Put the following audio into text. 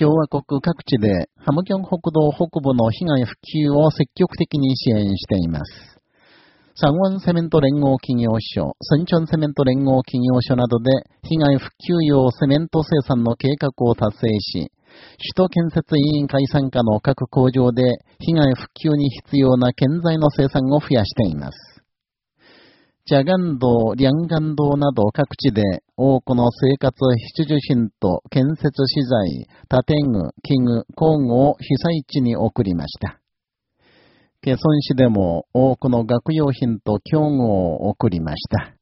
共和国各地でハムキョン北道北部の被害復旧を積極的に支援しています。サンワンセメント連合企業所、スンチョンセメント連合企業所などで被害復旧用セメント生産の計画を達成し、首都建設委員会参加の各工場で被害復旧に必要な建材の生産を増やしています。ジャガン道、リャンガン道など各地で多くの生活必需品と建設資材、建具、器具、工具を被災地に送りました。ケソン市でも多くの学用品と競合を送りました。